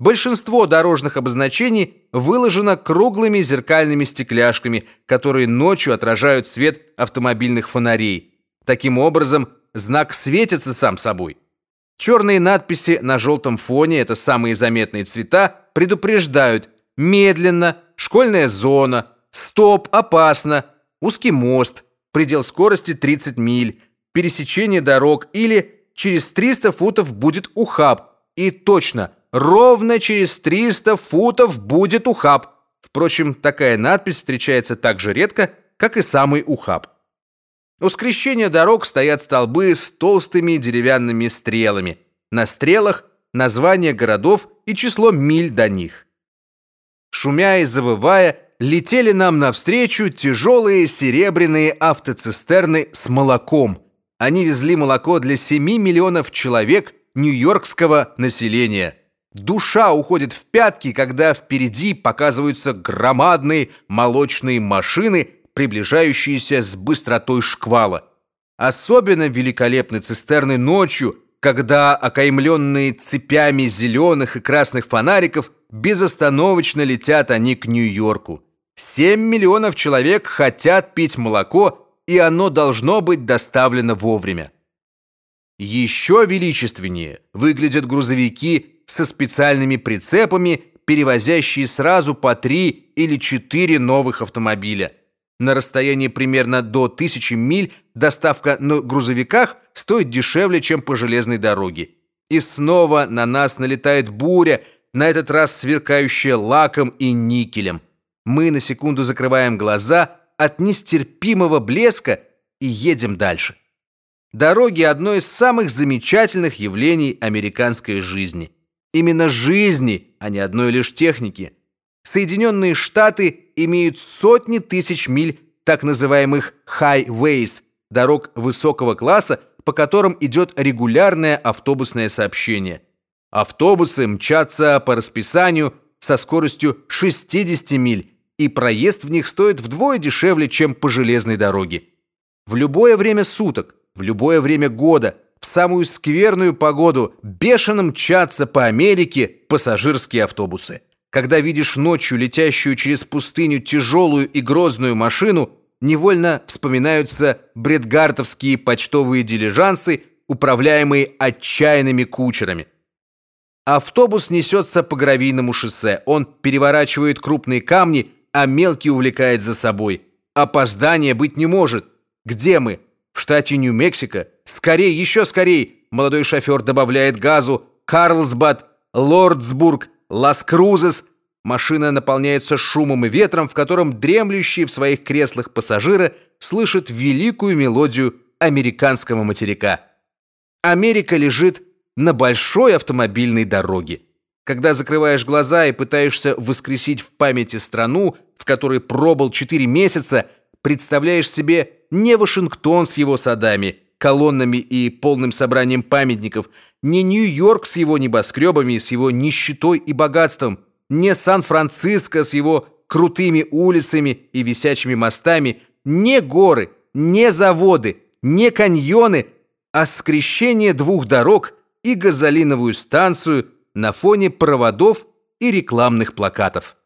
Большинство дорожных обозначений выложено круглыми зеркальными стекляшками, которые ночью отражают свет автомобильных фонарей. Таким образом, знак светится сам собой. Черные надписи на желтом фоне это самые заметные цвета предупреждают: медленно, школьная зона, стоп, опасно, узкий мост, предел скорости 30 миль, пересечение дорог или через 300 футов будет ухаб. И точно ровно через 300 футов будет ухаб. Впрочем, такая надпись встречается так же редко, как и самый ухаб. У скрещения дорог стоят столбы с толстыми деревянными стрелами. На стрелах названия городов и число миль до них. Шумя и завывая, летели нам навстречу тяжелые серебряные автоцистерны с молоком. Они везли молоко для 7 миллионов человек нью-йоркского населения. Душа уходит в пятки, когда впереди показываются громадные молочные машины, приближающиеся с быстротой шквала. Особенно великолепны цистерны ночью, когда окаймленные цепями зеленых и красных фонариков безостановочно летят они к Нью-Йорку. Семь миллионов человек хотят пить молоко, и оно должно быть доставлено вовремя. Еще величественнее выглядят грузовики со специальными прицепами, перевозящие сразу по три или четыре новых автомобиля. На расстоянии примерно до тысячи миль доставка на грузовиках стоит дешевле, чем по железной дороге. И снова на нас налетает буря, на этот раз сверкающая лаком и никелем. Мы на секунду закрываем глаза от нестерпимого блеска и едем дальше. Дороги одно из самых замечательных явлений американской жизни именно жизни, а не одной лишь техники. Соединенные Штаты имеют сотни тысяч миль так называемых highways, дорог высокого класса, по которым идет регулярное автобусное сообщение. Автобусы мчатся по расписанию со скоростью 60 миль, и проезд в них стоит вдвое дешевле, чем по железной дороге. В любое время суток, в любое время года – в самую скверную погоду бешено мчатся по Америке пассажирские автобусы. Когда видишь ночью летящую через пустыню тяжелую и грозную машину, невольно вспоминаются бредгартовские почтовые дилижансы, управляемые отчаянными кучерами. Автобус несется по гравийному шоссе. Он переворачивает крупные камни, а мелкие увлекает за собой. Опоздания быть не может. Где мы? В штате Нью-Мексико? Скорей, еще скорей! Молодой шофер добавляет газу. Карлсбад, Лордсбург, Лас-Крузес. Машина наполняется шумом и ветром, в котором дремлющие в своих креслах пассажиры слышат великую мелодию американского материка. Америка лежит на большой автомобильной дороге. Когда закрываешь глаза и пытаешься воскресить в памяти страну, в которой пробыл 4 месяца, представляешь себе не Вашингтон с его садами, колоннами и полным собранием памятников, не Нью-Йорк с его небоскребами, с его нищетой и богатством, не Сан-Франциско с его крутыми улицами и висячими мостами, не горы, не заводы, не каньоны, а скрещение двух дорог и газолиновую станцию на фоне проводов и рекламных плакатов.